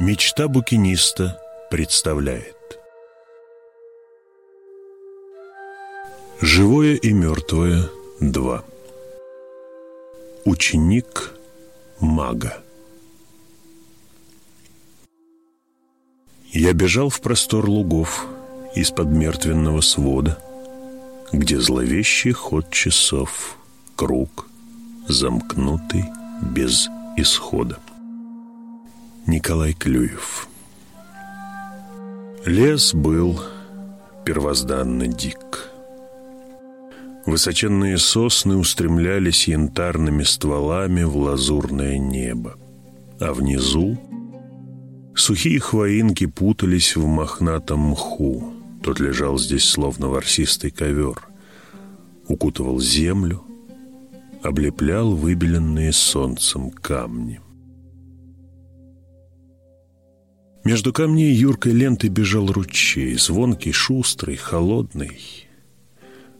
Мечта букиниста представляет. Живое и мертвое 2 Ученик мага. Я бежал в простор лугов из-под мертвенного свода, где зловещий ход часов, круг, замкнутый без исхода. Николай Клюев Лес был первозданно дик. Высоченные сосны устремлялись янтарными стволами в лазурное небо, а внизу сухие хвоинки путались в мохнатом мху. Тот лежал здесь словно ворсистый ковер, укутывал землю, облеплял выбеленные солнцем камни. Между камней юркой лентой бежал ручей, звонкий, шустрый, холодный.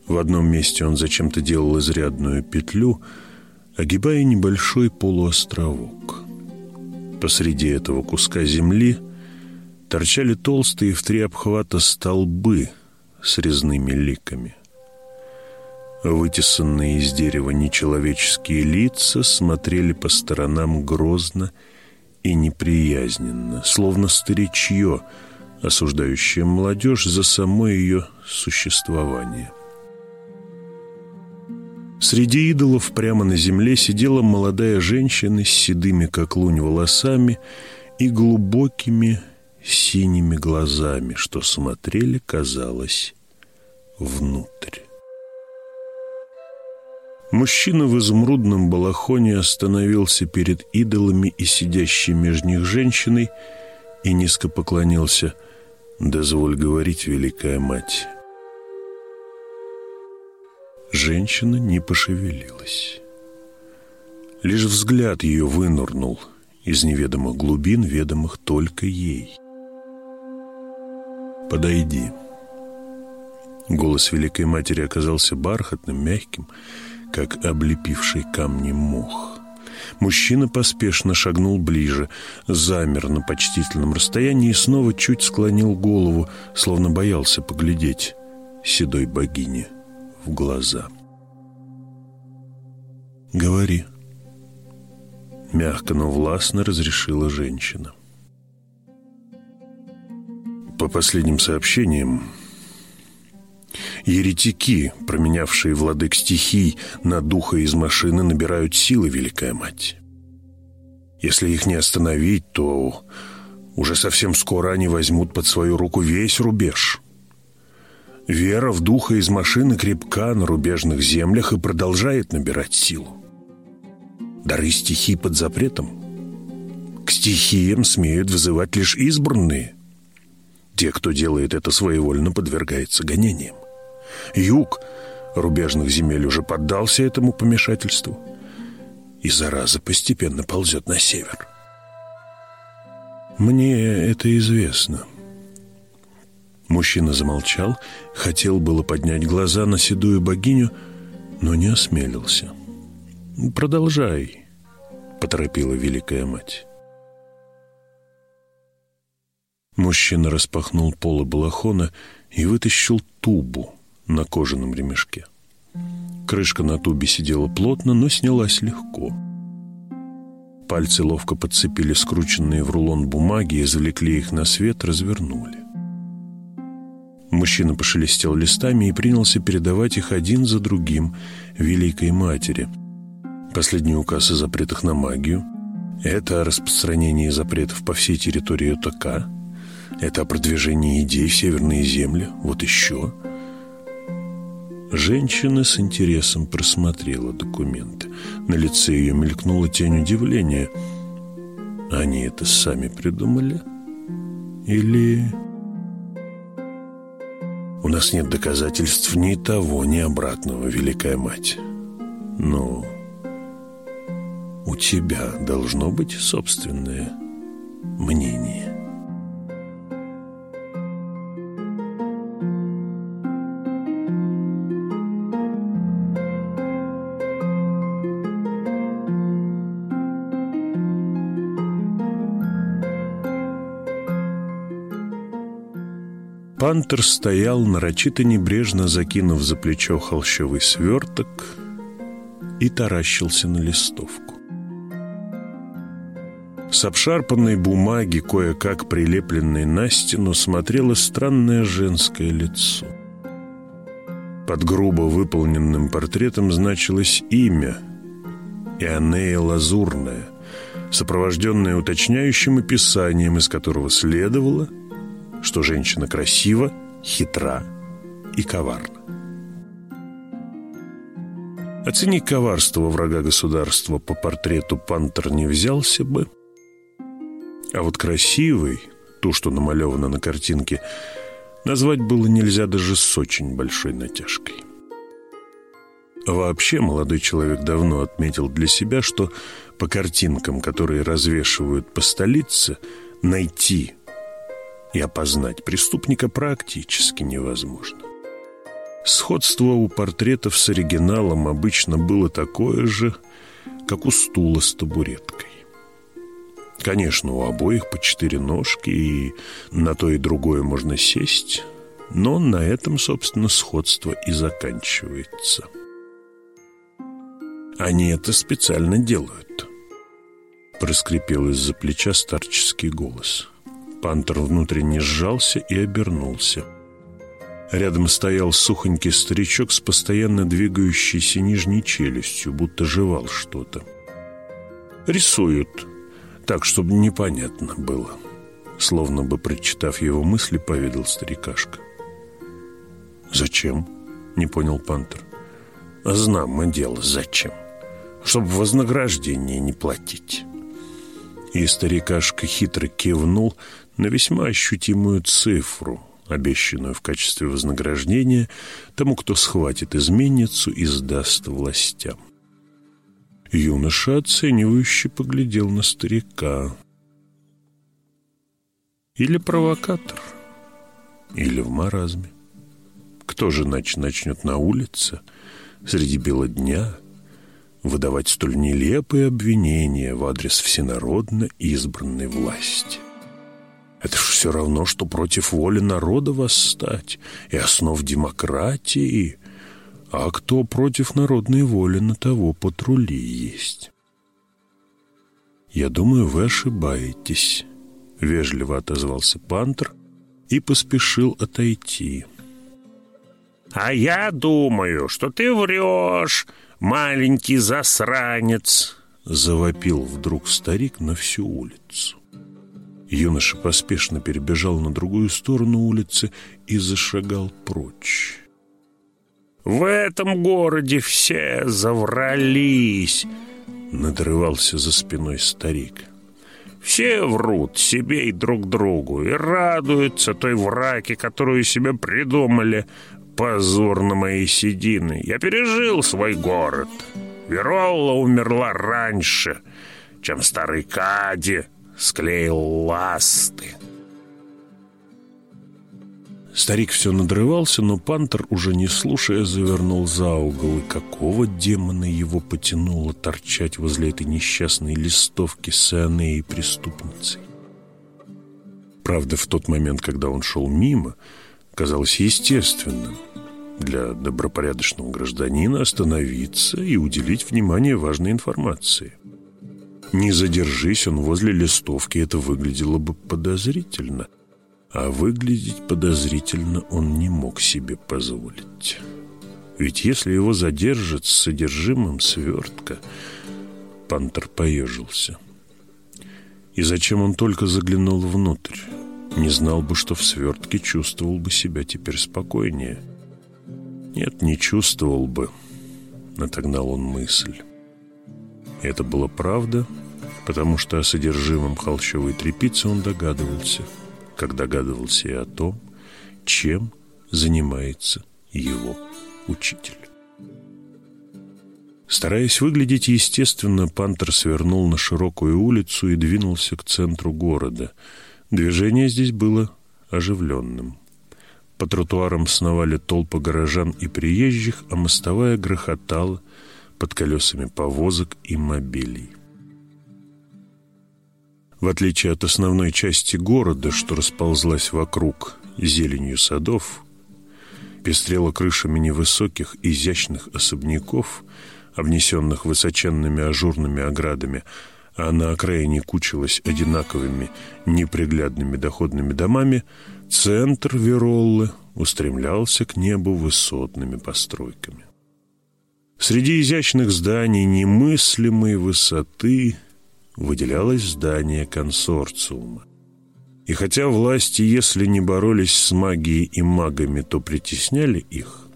В одном месте он зачем-то делал изрядную петлю, огибая небольшой полуостровок. Посреди этого куска земли торчали толстые в три обхвата столбы с резными ликами. Вытесанные из дерева нечеловеческие лица смотрели по сторонам грозно и неприязненно, словно старичье, осуждающее молодежь за само ее существование. Среди идолов прямо на земле сидела молодая женщина с седыми, как лунь, волосами и глубокими синими глазами, что смотрели, казалось, внутрь. Мужчина в изумрудном балахоне остановился перед идолами и сидящей между них женщиной и низко поклонился «Дозволь говорить, Великая Мать». Женщина не пошевелилась. Лишь взгляд ее вынурнул из неведомых глубин, ведомых только ей. «Подойди». Голос Великой Матери оказался бархатным, мягким, как облепивший камни мох. Мужчина поспешно шагнул ближе, замер на почтительном расстоянии и снова чуть склонил голову, словно боялся поглядеть седой богине в глаза. «Говори», — мягко, но властно разрешила женщина. По последним сообщениям, Еретики, променявшие владык стихий на духа из машины, набирают силы, Великая Мать. Если их не остановить, то уже совсем скоро они возьмут под свою руку весь рубеж. Вера в духа из машины крепка на рубежных землях и продолжает набирать силу. Дары стихий под запретом. К стихиям смеют вызывать лишь избранные. Те, кто делает это своевольно, подвергается гонениям. Юг рубежных земель уже поддался этому помешательству, и зараза постепенно ползет на север. Мне это известно. Мужчина замолчал, хотел было поднять глаза на седую богиню, но не осмелился. «Продолжай», — поторопила великая мать. Мужчина распахнул полы балахона и вытащил тубу, на кожаном ремешке. Крышка на тубе сидела плотно, но снялась легко. Пальцы ловко подцепили скрученные в рулон бумаги, извлекли их на свет, развернули. Мужчина пошелестел листами и принялся передавать их один за другим Великой Матери. Последний указ о запретах на магию – это о распространении запретов по всей территории ОТК, это о продвижении идей в северные земли, вот еще – Женщина с интересом просмотрела документы. На лице ее мелькнула тень удивления. Они это сами придумали? Или... У нас нет доказательств ни того, ни обратного, Великая Мать. Но у тебя должно быть собственное мнение. Пантер стоял, нарочито небрежно закинув за плечо холщовый сверток и таращился на листовку. С обшарпанной бумаги, кое-как прилепленной на стену, смотрело странное женское лицо. Под грубо выполненным портретом значилось имя Ионея Лазурная, сопровожденное уточняющим описанием, из которого следовало, что женщина красива, хитра и коварна. Оценить коварство врага государства по портрету Пантер не взялся бы, а вот красивый, ту, что намалевано на картинке, назвать было нельзя даже с очень большой натяжкой. Вообще молодой человек давно отметил для себя, что по картинкам, которые развешивают по столице, найти и опознать преступника практически невозможно. Сходство у портретов с оригиналом обычно было такое же, как у стула с табуреткой. Конечно, у обоих по четыре ножки, и на то и другое можно сесть, но на этом, собственно, сходство и заканчивается. Они это специально делают. Проскрипел из-за плеча старческий голос. Пантер внутренне сжался и обернулся. Рядом стоял сухонький старичок с постоянно двигающейся нижней челюстью, будто жевал что-то. «Рисуют», так, чтобы непонятно было. Словно бы, прочитав его мысли, поведал старикашка. «Зачем?» — не понял Пантер. «Знамо дело, зачем? Чтобы вознаграждение не платить». И старикашка хитро кивнул на весьма ощутимую цифру, обещанную в качестве вознаграждения тому, кто схватит изменницу и сдаст властям. Юноша оценивающе поглядел на старика. Или провокатор, или в маразме. Кто же иначе начнет на улице, среди бела дня, выдавать столь нелепые обвинения в адрес всенародно избранной власти? Это ж все равно, что против воли народа восстать и основ демократии – а кто против народной воли, на того патрули есть. «Я думаю, вы ошибаетесь», — вежливо отозвался Пантер и поспешил отойти. «А я думаю, что ты врешь, маленький засранец», — завопил вдруг старик на всю улицу. Юноша поспешно перебежал на другую сторону улицы и зашагал прочь. В этом городе все заврались!» Надрывался за спиной старик. «Все врут себе и друг другу и радуются той враке, которую себе придумали. Позор на мои седины! Я пережил свой город. Веролла умерла раньше, чем старый Кади склеил ласты». Старик все надрывался, но пантер, уже не слушая, завернул за угол. И какого демона его потянуло торчать возле этой несчастной листовки с Ионеей преступницей? Правда, в тот момент, когда он шел мимо, казалось естественным для добропорядочного гражданина остановиться и уделить внимание важной информации. Не задержись он возле листовки, это выглядело бы подозрительно – а выглядеть подозрительно он не мог себе позволить. Ведь если его задержат с содержимым свертка, Пантер поежился. И зачем он только заглянул внутрь? Не знал бы, что в свертке чувствовал бы себя теперь спокойнее. Нет, не чувствовал бы, отогнал он мысль. Это была правда, потому что о содержимом холщовой тряпицы он догадывался – как догадывался и о том, чем занимается его учитель. Стараясь выглядеть естественно, Пантер свернул на широкую улицу и двинулся к центру города. Движение здесь было оживленным. По тротуарам сновали толпы горожан и приезжих, а мостовая грохотала под колесами повозок и мобилей. В отличие от основной части города, что расползлась вокруг, зеленью садов, пестрела крышами невысоких, изящных особняков, обнесенных высоченными ажурными оградами, а на окраине кучилась одинаковыми неприглядными доходными домами, центр Вероллы устремлялся к небу высотными постройками. Среди изящных зданий немыслимой высоты выделялось здание консорциума. И хотя власти, если не боролись с магией и магами, то притесняли их,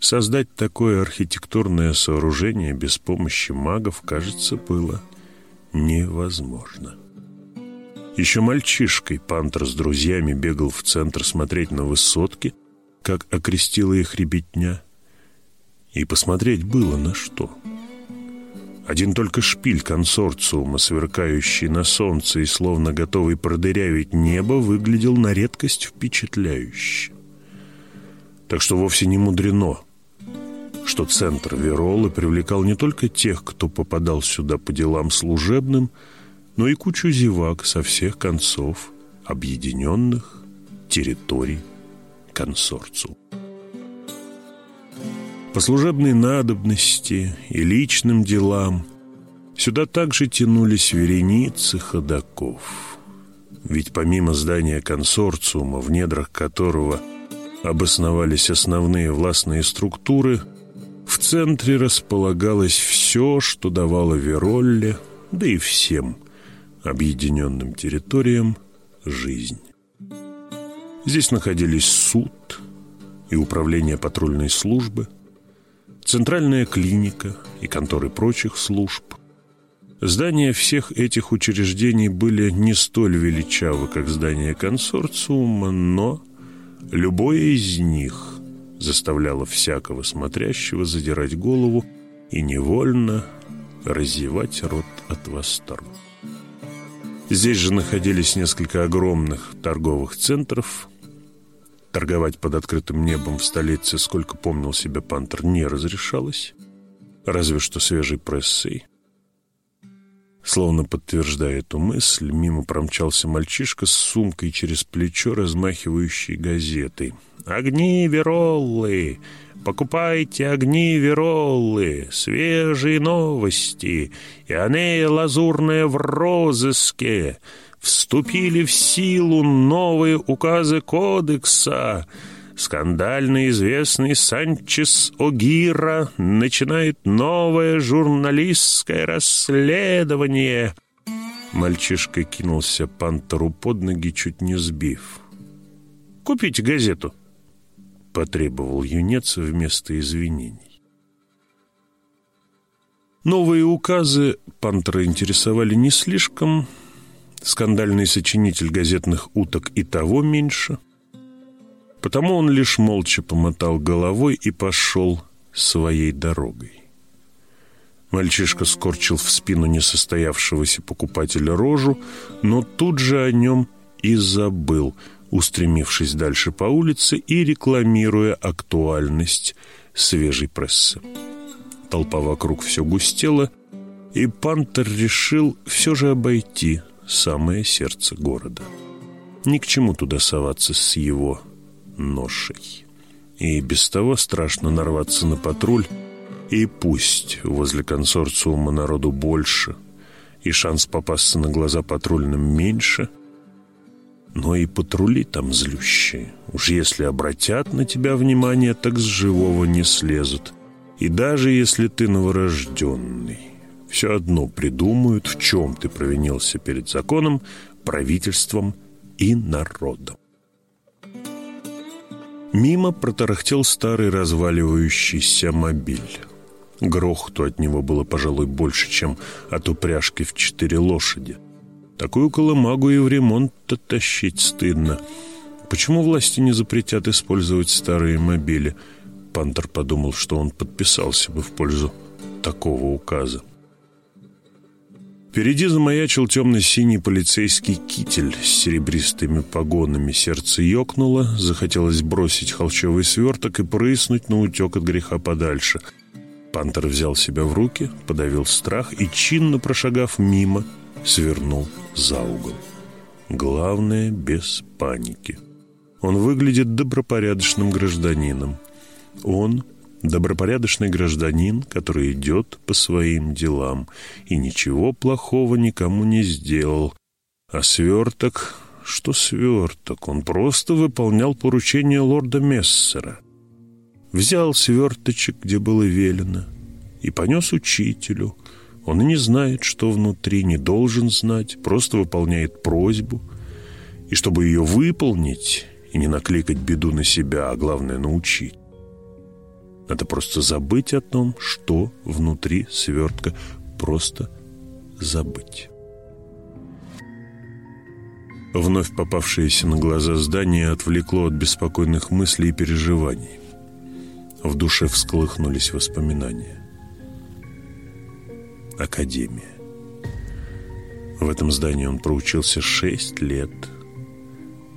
создать такое архитектурное сооружение без помощи магов, кажется, было невозможно. Еще мальчишкой Пантер с друзьями бегал в центр смотреть на высотки, как окрестила их ребятня. И посмотреть было на что. Один только шпиль консорциума, сверкающий на солнце и словно готовый продырявить небо, выглядел на редкость впечатляюще. Так что вовсе не мудрено, что центр Веролы привлекал не только тех, кто попадал сюда по делам служебным, но и кучу зевак со всех концов объединенных территорий консорциума. По служебной надобности и личным делам сюда также тянулись вереницы ходаков. Ведь помимо здания консорциума, в недрах которого обосновались основные властные структуры – в центре располагалось все, что давало Веролле, да и всем объединенным территориям, жизнь. Здесь находились суд и управление патрульной службы, центральная клиника и конторы прочих служб. Здания всех этих учреждений были не столь величавы, как здания консорциума, но любое из них – заставляла всякого смотрящего задирать голову и невольно разевать рот от восторга. Здесь же находились несколько огромных торговых центров. Торговать под открытым небом в столице, сколько помнил себя Пантер, не разрешалось, разве что свежей прессой. Словно подтверждая эту мысль, мимо промчался мальчишка с сумкой через плечо, размахивающий газетой — Огни Вероллы! Покупайте огни Вероллы! Свежие новости! И они лазурные в розыске! Вступили в силу новые указы кодекса!» скандально известный Санчес Огира начинает новое журналистское расследование. Мальчишка кинулся пантеру под ноги, чуть не сбив. «Купите газету», потребовал юнец вместо извинений. Новые указы Пантера интересовали не слишком, скандальный сочинитель газетных уток и того меньше, потому он лишь молча помотал головой и пошел своей дорогой. Мальчишка скорчил в спину несостоявшегося покупателя рожу, но тут же о нем и забыл – устремившись дальше по улице и рекламируя актуальность свежей прессы. Толпа вокруг все густела, и Пантер решил все же обойти самое сердце города. Ни к чему туда соваться с его ношей. И без того страшно нарваться на патруль, и пусть возле консорциума народу больше, и шанс попасться на глаза патрульным меньше – но и патрули там злющие. Уж если обратят на тебя внимание, так с живого не слезут. И даже если ты новорожденный, все одно придумают, в чем ты провинился перед законом, правительством и народом. Мимо протарахтел старый разваливающийся мобиль. Грохоту от него было, пожалуй, больше, чем от упряжки в четыре лошади. Такую колымагу и в ремонт-то тащить стыдно. Почему власти не запретят использовать старые мобили? Пантер подумал, что он подписался бы в пользу такого указа. Впереди замаячил темно-синий полицейский китель с серебристыми погонами. Сердце ёкнуло, захотелось бросить холчевый сверток и прыснуть на утек от греха подальше. Пантер взял себя в руки, подавил страх и, чинно прошагав мимо, свернул за угол. Главное, без паники. Он выглядит добропорядочным гражданином. Он добропорядочный гражданин, который идет по своим делам и ничего плохого никому не сделал. А сверток... Что сверток? Он просто выполнял поручение лорда Мессера. Взял сверточек, где было велено, и понес учителю. Он и не знает, что внутри, не должен знать, просто выполняет просьбу. И чтобы ее выполнить и не накликать беду на себя, а главное научить, надо просто забыть о том, что внутри свертка. Просто забыть. Вновь попавшееся на глаза здание отвлекло от беспокойных мыслей и переживаний. В душе всколыхнулись воспоминания. Академия. В этом здании он проучился шесть лет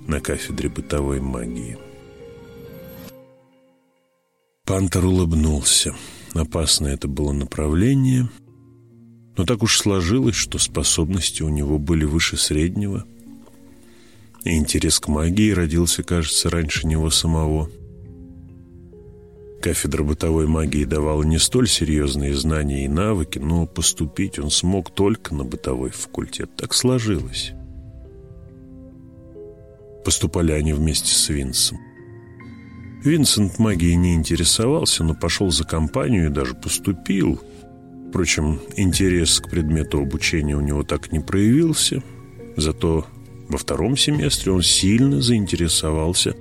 на кафедре бытовой магии. Пантер улыбнулся. Опасное это было направление, но так уж сложилось, что способности у него были выше среднего, и интерес к магии родился, кажется, раньше него самого. Кафедра бытовой магии давала не столь серьезные знания и навыки, но поступить он смог только на бытовой факультет. Так сложилось. Поступали они вместе с Винсом. Винсент магией не интересовался, но пошел за компанию и даже поступил. Впрочем, интерес к предмету обучения у него так не проявился. Зато во втором семестре он сильно заинтересовался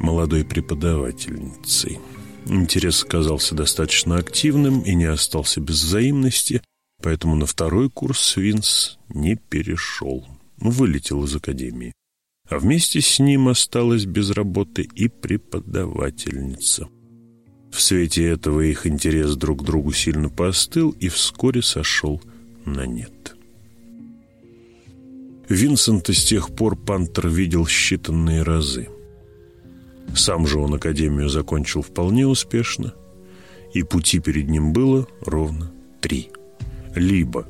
молодой преподавательницей. Интерес оказался достаточно активным и не остался без взаимности, поэтому на второй курс Винс не перешел, вылетел из академии а вместе с ним осталась без работы и преподавательница. В свете этого их интерес друг к другу сильно поостыл и вскоре сошел на нет. Винсента с тех пор Пантер видел считанные разы. Сам же он академию закончил вполне успешно, и пути перед ним было ровно три. Либо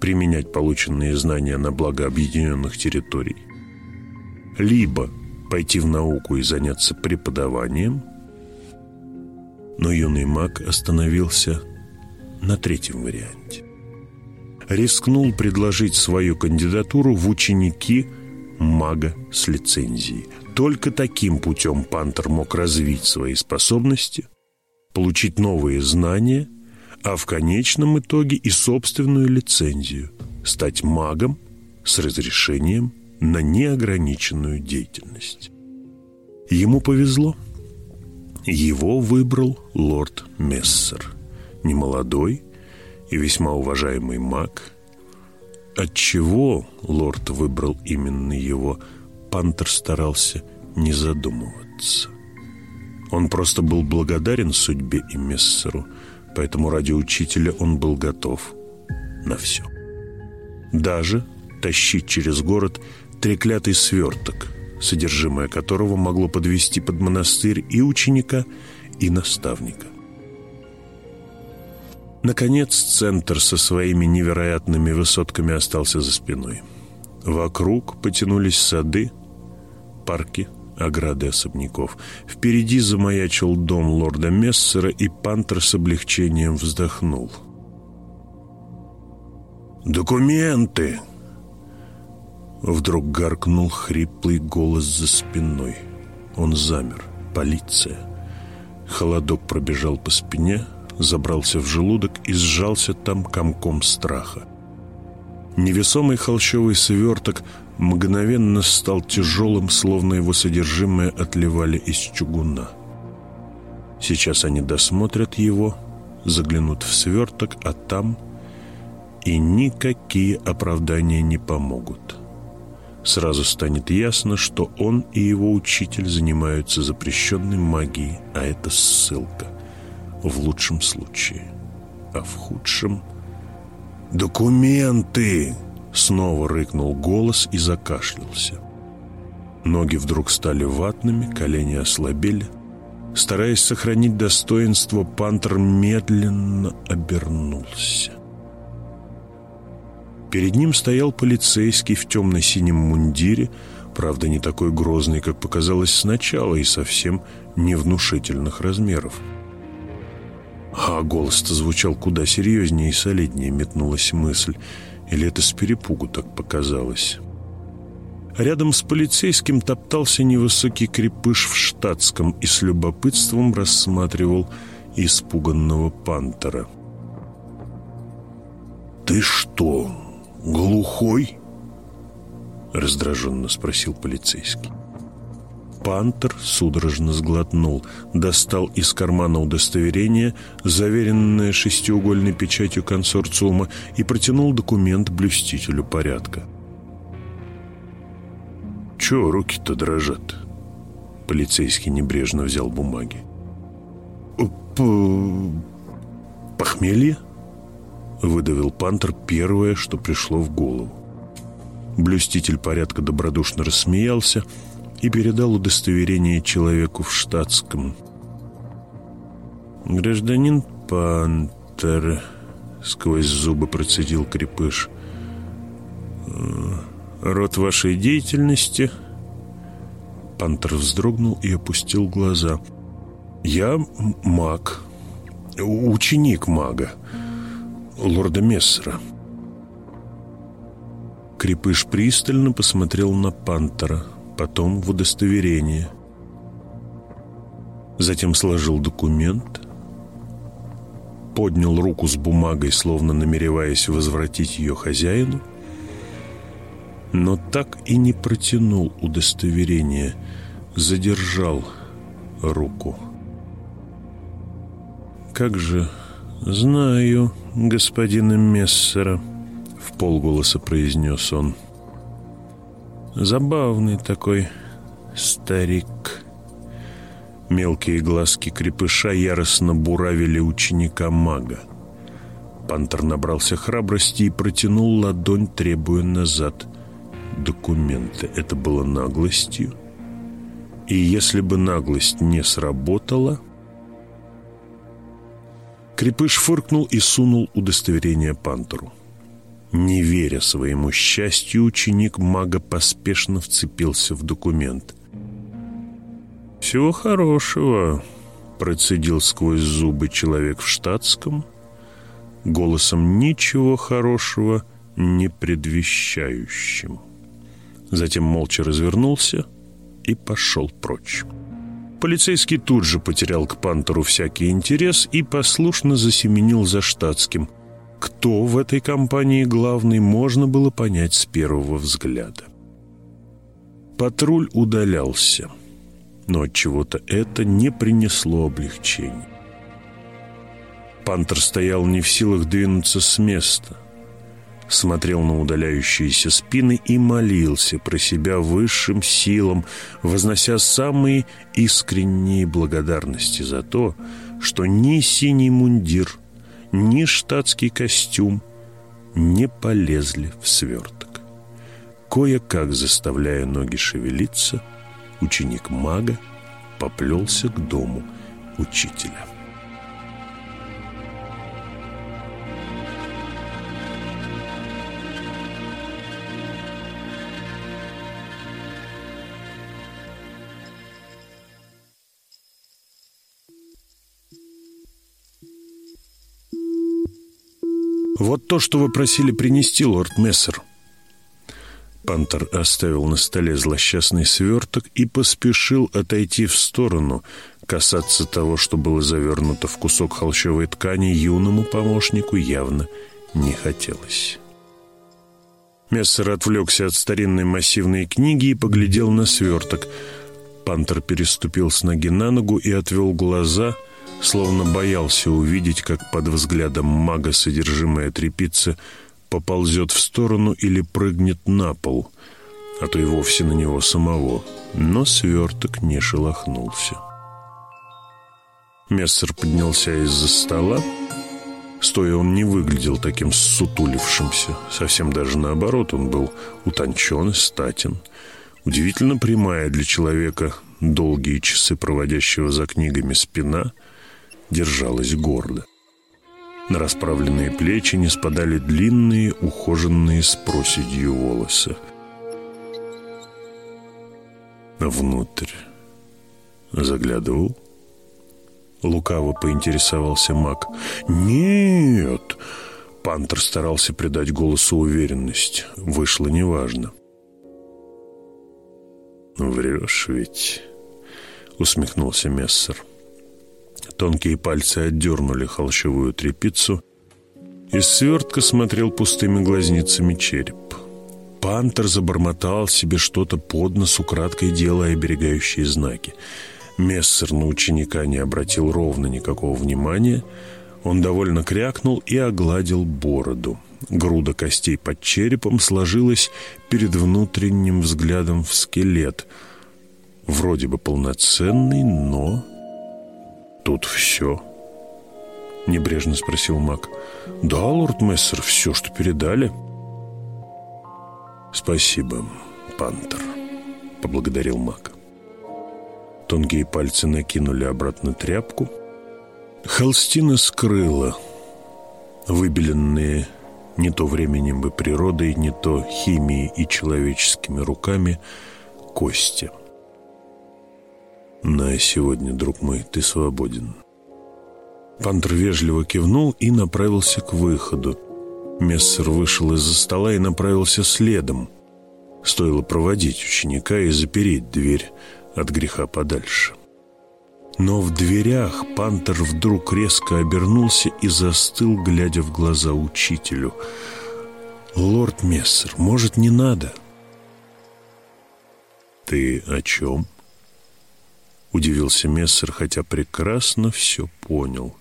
применять полученные знания на благо объединенных территорий, либо пойти в науку и заняться преподаванием, но юный маг остановился на третьем варианте. Рискнул предложить свою кандидатуру в ученики мага с лицензией. Только таким путем Пантер мог развить свои способности, получить новые знания, а в конечном итоге и собственную лицензию, стать магом с разрешением на неограниченную деятельность. Ему повезло. Его выбрал лорд Мессер, немолодой и весьма уважаемый маг. Отчего лорд выбрал именно его, Пантер старался не задумываться. Он просто был благодарен судьбе и Мессеру, поэтому ради учителя он был готов на все. Даже тащить через город треклятый сверток, содержимое которого могло подвести под монастырь и ученика, и наставника. Наконец, центр со своими невероятными высотками остался за спиной. Вокруг потянулись сады, парки, ограды особняков. Впереди замаячил дом лорда Мессера, и Пантер с облегчением вздохнул. «Документы!» Вдруг гаркнул хриплый голос за спиной. Он замер. Полиция. Холодок пробежал по спине, забрался в желудок и сжался там комком страха. Невесомый холщовый сверток мгновенно стал тяжелым, словно его содержимое отливали из чугуна. Сейчас они досмотрят его, заглянут в сверток, а там и никакие оправдания не помогут сразу станет ясно, что он и его учитель занимаются запрещенной магией, а это ссылка. В лучшем случае. А в худшем... «Документы!» Снова рыкнул голос и закашлялся. Ноги вдруг стали ватными, колени ослабели. Стараясь сохранить достоинство, пантер медленно обернулся. Перед ним стоял полицейский в темно-синем мундире, Правда, не такой грозный, как показалось сначала, и совсем невнушительных размеров. А голос-то звучал куда серьезнее и солиднее, метнулась мысль. Или это с перепугу так показалось? Рядом с полицейским топтался невысокий крепыш в штатском и с любопытством рассматривал испуганного пантера. «Ты что, глухой?» Раздраженно спросил полицейский. Пантер судорожно сглотнул, достал из кармана удостоверение, заверенное шестиугольной печатью консорциума, и протянул документ блюстителю порядка. «Чего руки-то дрожат?» Полицейский небрежно взял бумаги. «Похмелье?» Выдавил Пантер первое, что пришло в голову. Блюститель порядка добродушно рассмеялся и передал удостоверение человеку в штатском. «Гражданин Пантер», — сквозь зубы процедил крепыш, — «род вашей деятельности?» Пантер вздрогнул и опустил глаза. «Я маг, ученик мага, лорда Мессера». Крепыш пристально посмотрел на Пантера, потом в удостоверение. Затем сложил документ, поднял руку с бумагой, словно намереваясь возвратить ее хозяину, но так и не протянул удостоверение, задержал руку. «Как же знаю господина Мессера», в полголоса произнес он. Забавный такой старик. Мелкие глазки крепыша яростно буравили ученика-мага. Пантер набрался храбрости и протянул ладонь, требуя назад документы. Это было наглостью. И если бы наглость не сработала... Крепыш фыркнул и сунул удостоверение Пантеру. Не веря своему счастью, ученик мага поспешно вцепился в документ. «Всего хорошего», — процедил сквозь зубы человек в штатском, голосом ничего хорошего не предвещающим. Затем молча развернулся и пошел прочь. Полицейский тут же потерял к пантеру всякий интерес и послушно засеменил за штатским — кто в этой компании главный, можно было понять с первого взгляда. Патруль удалялся, но от чего-то это не принесло облегчения. Пантер стоял не в силах двинуться с места, смотрел на удаляющиеся спины и молился про себя высшим силам, вознося самые искренние благодарности за то, что ни синий мундир – ни штатский костюм не полезли в сверток. Кое-как, заставляя ноги шевелиться, ученик мага поплелся к дому учителя. «Вот то, что вы просили принести, лорд Мессер». Пантер оставил на столе злосчастный сверток и поспешил отойти в сторону. Касаться того, что было завернуто в кусок холщовой ткани, юному помощнику явно не хотелось. Мессер отвлекся от старинной массивной книги и поглядел на сверток. Пантер переступил с ноги на ногу и отвел глаза — словно боялся увидеть, как под взглядом мага содержимое трепицы поползет в сторону или прыгнет на пол, а то и вовсе на него самого. Но сверток не шелохнулся. Мессер поднялся из-за стола. Стоя он не выглядел таким сутулившимся. Совсем даже наоборот, он был утончен и статен. Удивительно прямая для человека долгие часы проводящего за книгами спина — держалась гордо. На расправленные плечи не спадали длинные, ухоженные с проседью волосы. Внутрь заглядывал? Лукаво поинтересовался маг. «Нет!» Пантер старался придать голосу уверенность. Вышло неважно. «Врешь ведь?» Усмехнулся Мессер. Тонкие пальцы отдернули холщовую тряпицу. Из свертка смотрел пустыми глазницами череп. Пантер забормотал себе что-то под нос, украдкой делая оберегающие знаки. Мессер на ученика не обратил ровно никакого внимания. Он довольно крякнул и огладил бороду. Груда костей под черепом сложилась перед внутренним взглядом в скелет. Вроде бы полноценный, но... Тут все. Небрежно спросил маг. Да, лорд Мессер, все, что передали. Спасибо, пантер, поблагодарил маг. Тонкие пальцы накинули обратно тряпку. Холстина скрыла выбеленные не то временем и природой, не то химией и человеческими руками кости. «На сегодня, друг мой, ты свободен». Пантер вежливо кивнул и направился к выходу. Мессер вышел из-за стола и направился следом. Стоило проводить ученика и запереть дверь от греха подальше. Но в дверях пантер вдруг резко обернулся и застыл, глядя в глаза учителю. «Лорд Мессер, может, не надо?» «Ты о чем?» Удивился Мессер, хотя прекрасно все понял.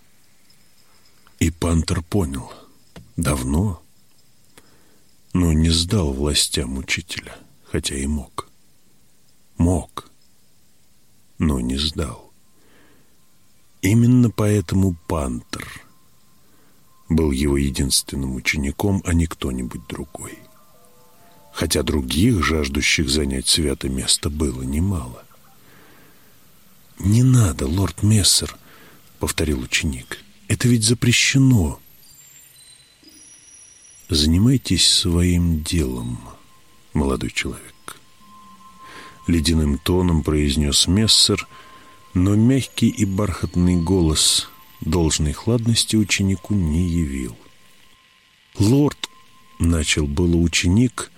И пантер понял. Давно. Но не сдал властям учителя, хотя и мог. Мог но не сдал. Именно поэтому Пантер был его единственным учеником, а не кто-нибудь другой. Хотя других, жаждущих занять свято место, было немало. «Не надо, лорд Мессер», — повторил ученик. «Это ведь запрещено». «Занимайтесь своим делом, молодой человек» ледяным тоном произнес Мессер, но мягкий и бархатный голос должной хладности ученику не явил. «Лорд!» — начал было ученик,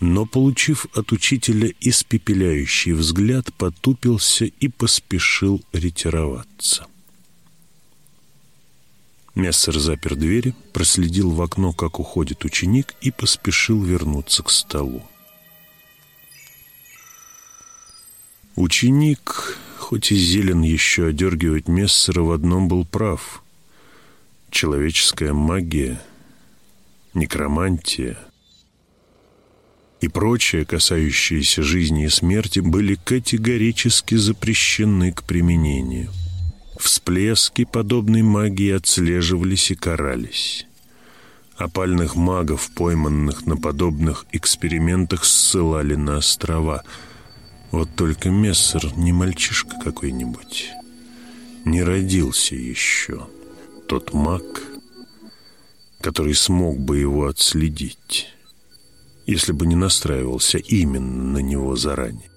но, получив от учителя испепеляющий взгляд, потупился и поспешил ретироваться. Мессер запер двери, проследил в окно, как уходит ученик, и поспешил вернуться к столу. Ученик, хоть и зелен еще одергивать Мессера, в одном был прав. Человеческая магия, некромантия и прочее, касающееся жизни и смерти, были категорически запрещены к применению. Всплески подобной магии отслеживались и карались. Опальных магов, пойманных на подобных экспериментах, ссылали на острова – вот только Мессер не мальчишка какой-нибудь. Не родился еще тот маг, который смог бы его отследить, если бы не настраивался именно на него заранее.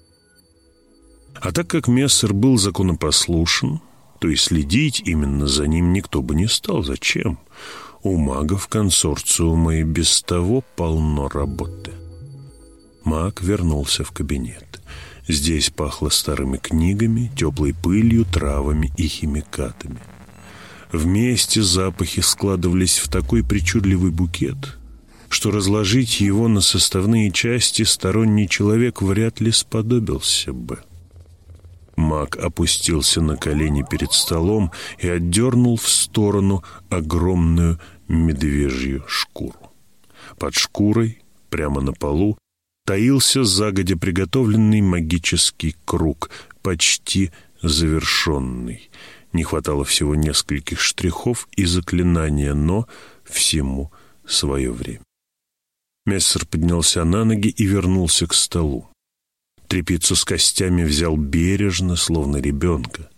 А так как Мессер был законопослушен, то и следить именно за ним никто бы не стал. Зачем? У магов консорциума и без того полно работы. Маг вернулся в кабинет. Здесь пахло старыми книгами, теплой пылью, травами и химикатами. Вместе запахи складывались в такой причудливый букет, что разложить его на составные части сторонний человек вряд ли сподобился бы. Маг опустился на колени перед столом и отдернул в сторону огромную медвежью шкуру. Под шкурой, прямо на полу, таился загодя приготовленный магический круг, почти завершенный. Не хватало всего нескольких штрихов и заклинания, но всему свое время. Мессер поднялся на ноги и вернулся к столу. Трепицу с костями взял бережно, словно ребенка.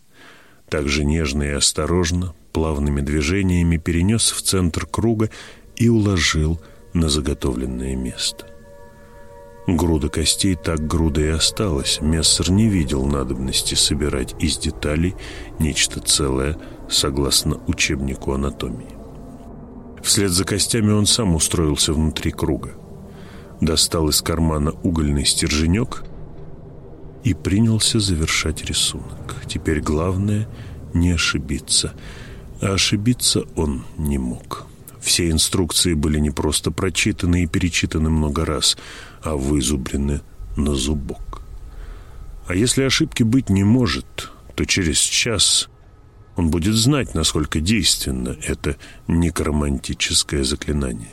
Так же нежно и осторожно, плавными движениями перенес в центр круга и уложил на заготовленное место. Груда костей так груда и осталась. Мессер не видел надобности собирать из деталей нечто целое, согласно учебнику анатомии. Вслед за костями он сам устроился внутри круга. Достал из кармана угольный стерженек и принялся завершать рисунок. Теперь главное не ошибиться. А ошибиться он не мог. Все инструкции были не просто прочитаны и перечитаны много раз, а вызубрены на зубок. А если ошибки быть не может, то через час он будет знать, насколько действенно это некромантическое заклинание.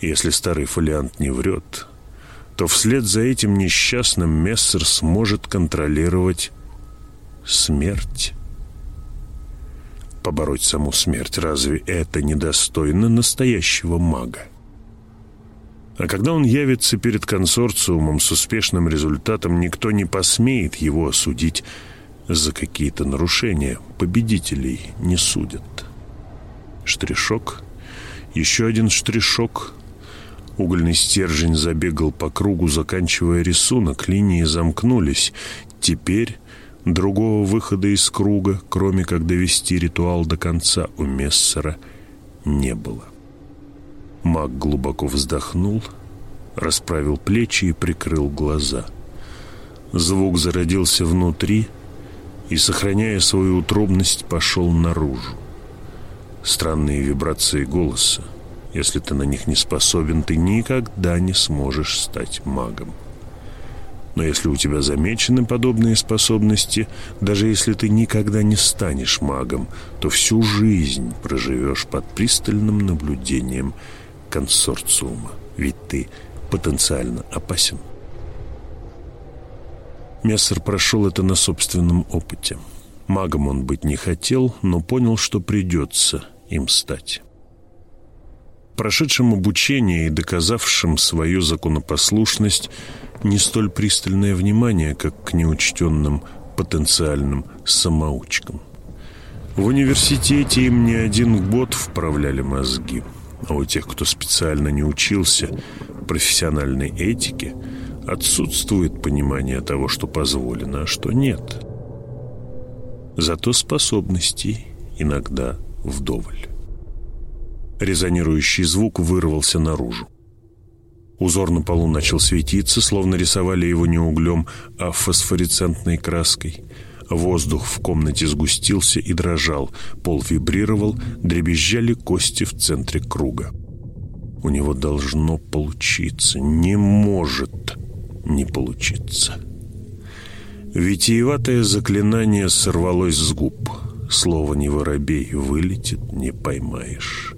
Если старый фолиант не врет, то вслед за этим несчастным Мессер сможет контролировать смерть. Побороть саму смерть, разве это недостойно настоящего мага? А когда он явится перед консорциумом с успешным результатом, никто не посмеет его осудить за какие-то нарушения. Победителей не судят. Штришок, еще один штришок. Угольный стержень забегал по кругу, заканчивая рисунок. Линии замкнулись. Теперь другого выхода из круга, кроме как довести ритуал до конца, у Мессера не было. Маг глубоко вздохнул, расправил плечи и прикрыл глаза. Звук зародился внутри — и, сохраняя свою утробность, пошел наружу. Странные вибрации голоса. Если ты на них не способен, ты никогда не сможешь стать магом. Но если у тебя замечены подобные способности, даже если ты никогда не станешь магом, то всю жизнь проживешь под пристальным наблюдением консорциума, ведь ты потенциально опасен. Мессер прошел это на собственном опыте. Магом он быть не хотел, но понял, что придется им стать. Прошедшим обучение и доказавшим свою законопослушность не столь пристальное внимание, как к неучтенным потенциальным самоучкам. В университете им не один год вправляли мозги, а у тех, кто специально не учился профессиональной этике – Отсутствует понимание того, что позволено, а что нет. Зато способностей иногда вдоволь. Резонирующий звук вырвался наружу. Узор на полу начал светиться, словно рисовали его не углем, а фосфоресцентной краской. Воздух в комнате сгустился и дрожал, пол вибрировал, дребезжали кости в центре круга. У него должно получиться, не может не получится. Витиеватое заклинание сорвалось с губ. Слово «не воробей» вылетит, не поймаешь.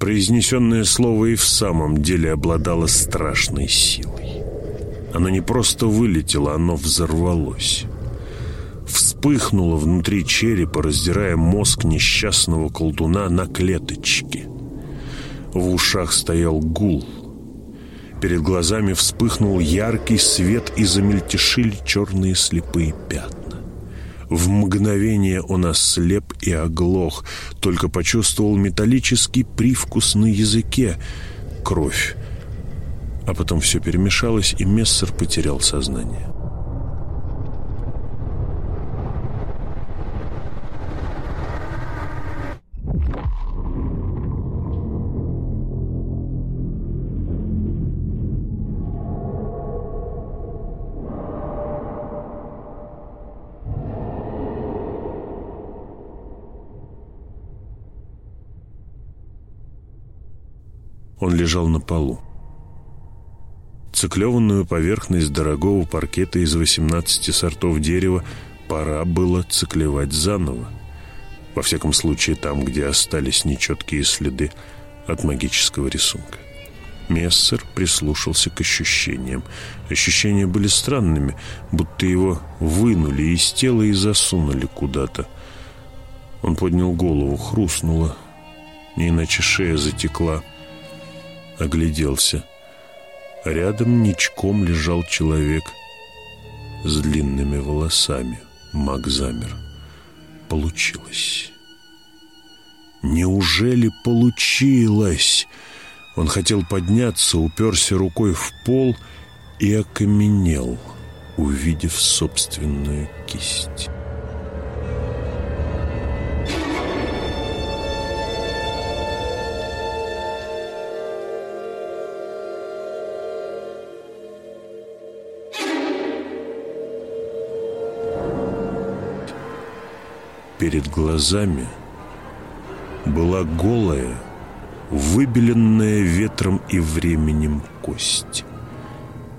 Произнесенное слово и в самом деле обладало страшной силой. Оно не просто вылетело, оно взорвалось. Вспыхнуло внутри черепа, раздирая мозг несчастного колдуна на клеточки. В ушах стоял гул — Перед глазами вспыхнул яркий свет и замельтешили черные слепые пятна. В мгновение он ослеп и оглох, только почувствовал металлический привкус на языке. Кровь. А потом все перемешалось, и Мессер потерял сознание. Он лежал на полу. Циклеванную поверхность дорогого паркета из 18 сортов дерева пора было циклевать заново. Во всяком случае, там, где остались нечеткие следы от магического рисунка. Мессер прислушался к ощущениям. Ощущения были странными, будто его вынули из тела и засунули куда-то. Он поднял голову, хрустнуло, не иначе шея затекла огляделся. Рядом ничком лежал человек с длинными волосами. Маг замер. Получилось. Неужели получилось? Он хотел подняться, уперся рукой в пол и окаменел, увидев собственную кисть. Перед глазами была голая, выбеленная ветром и временем кость.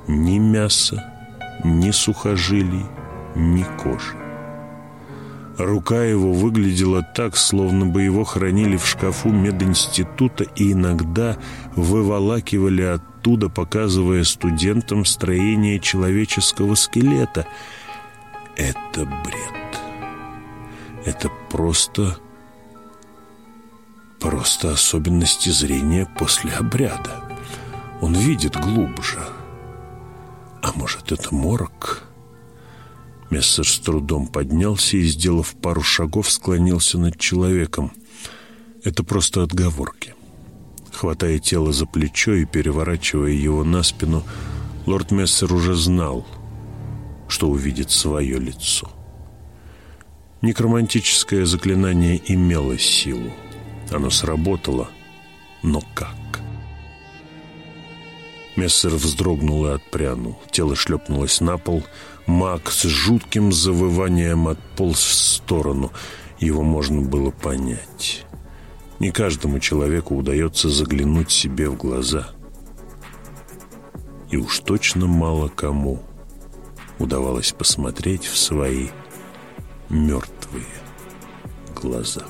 Ни мяса, ни сухожилий, ни кожи. Рука его выглядела так, словно бы его хранили в шкафу мединститута и иногда выволакивали оттуда, показывая студентам строение человеческого скелета. Это бред. Это просто Просто особенности зрения после обряда. Он видит глубже. А может, это морок? Мессер с трудом поднялся и, сделав пару шагов, склонился над человеком. Это просто отговорки. Хватая тело за плечо и переворачивая его на спину, лорд Мессер уже знал, что увидит свое лицо. Некромантическое заклинание имело силу. Оно сработало, но как? Мессер вздрогнул и отпрянул. Тело шлепнулось на пол. Маг с жутким завыванием отполз в сторону. Его можно было понять. Не каждому человеку удается заглянуть себе в глаза. И уж точно мало кому удавалось посмотреть в свои мертвые глаза.